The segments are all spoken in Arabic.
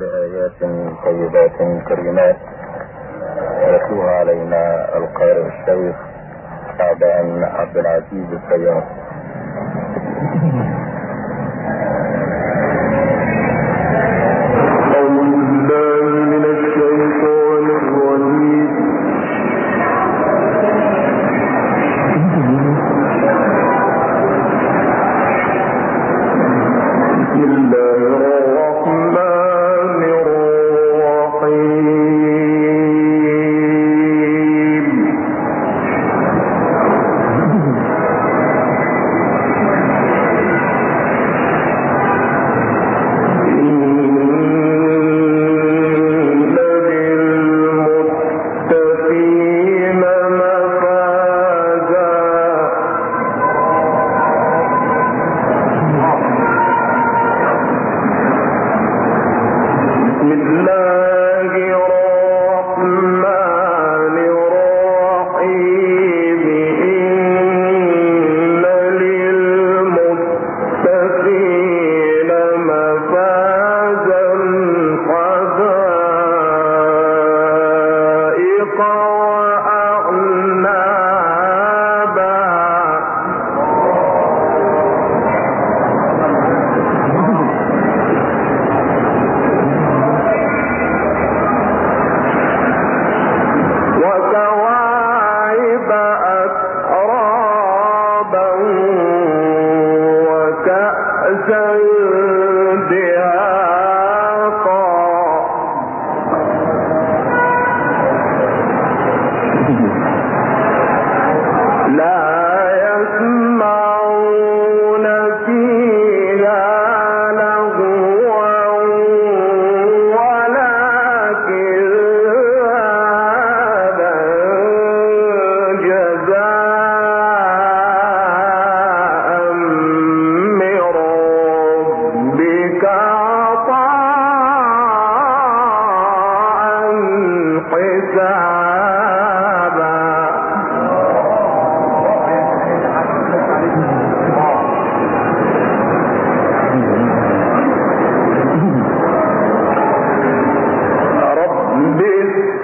بآيات طيبات كريمات يتلوها علينا القارئ الشيخ عبد العزيز السيار كَيْ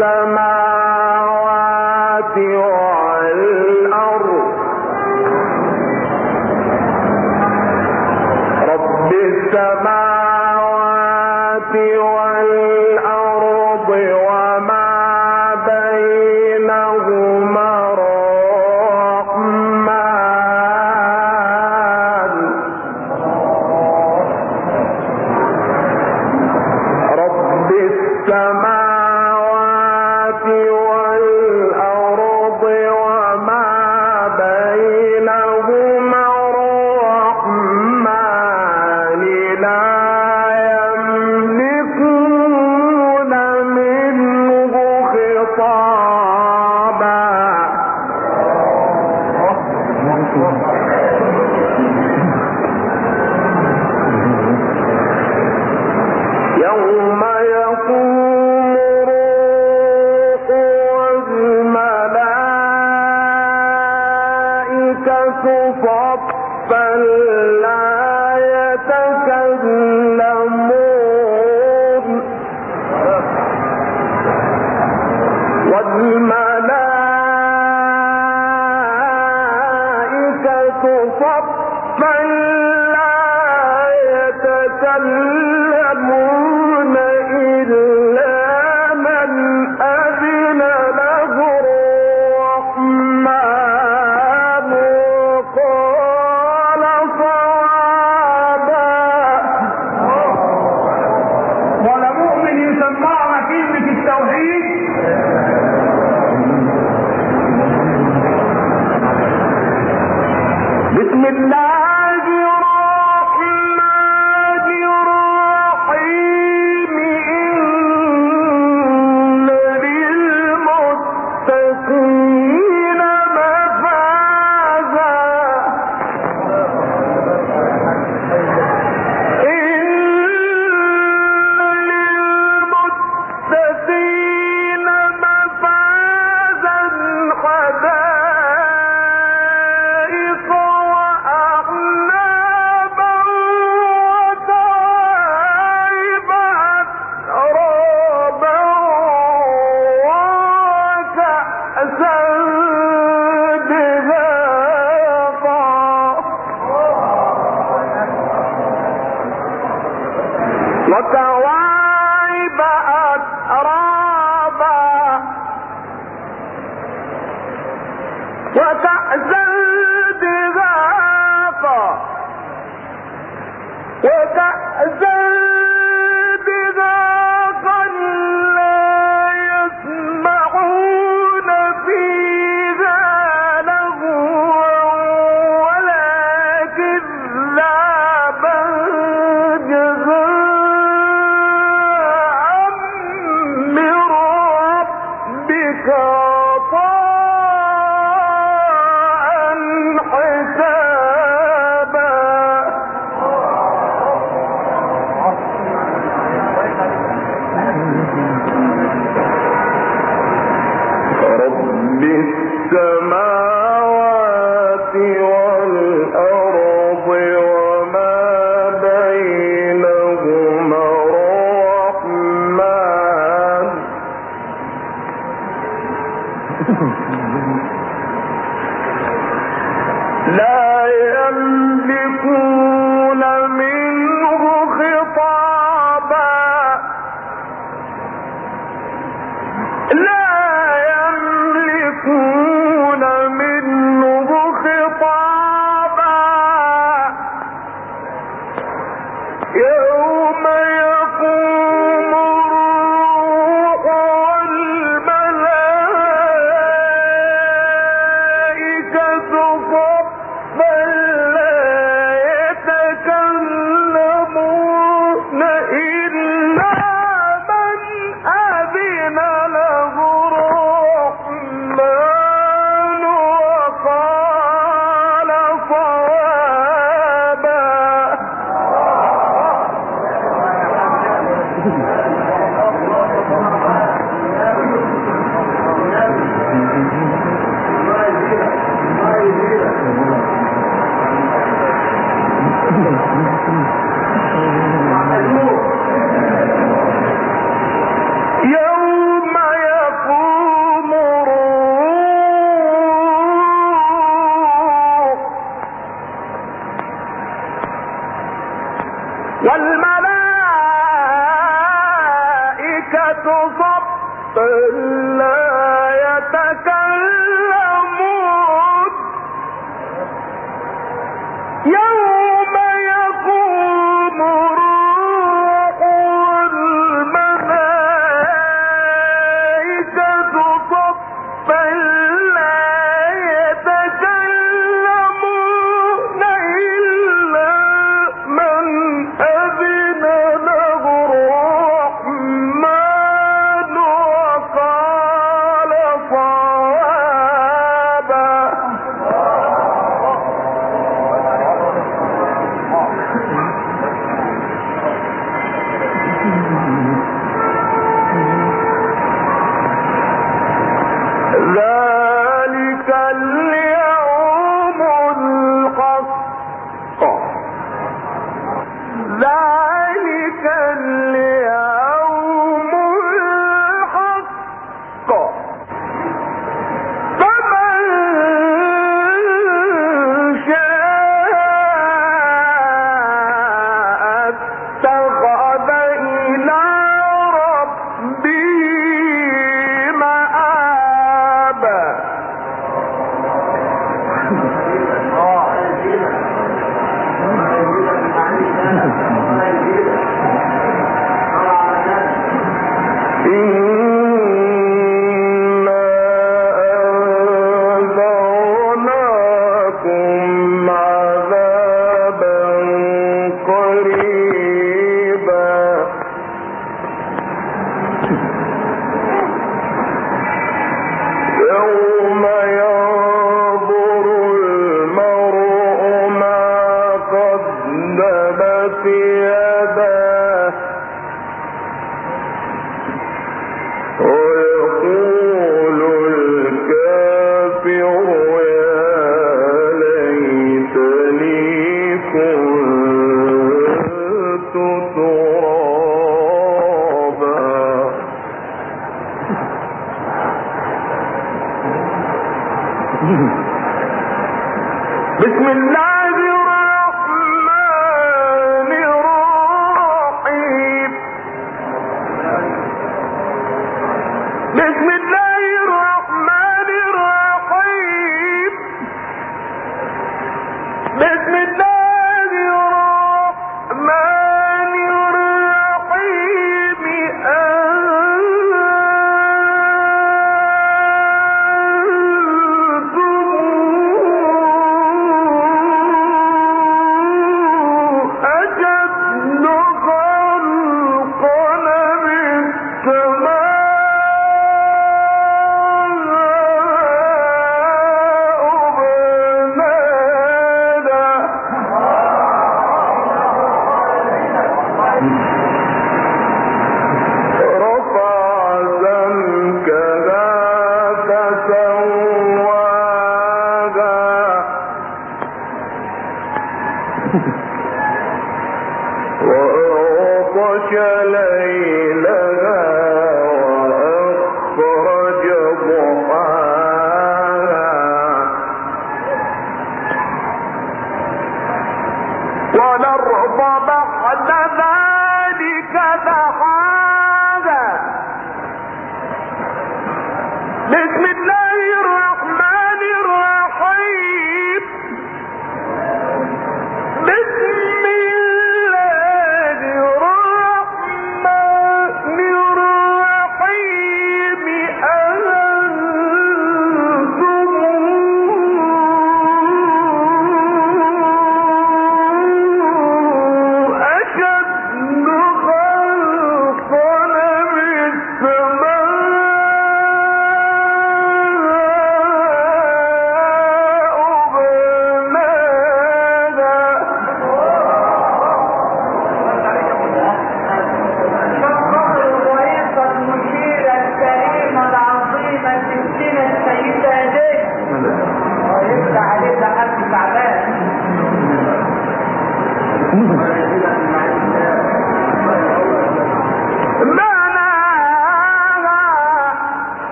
السماء يوم الله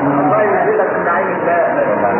الله ينزلك من عين الله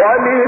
أو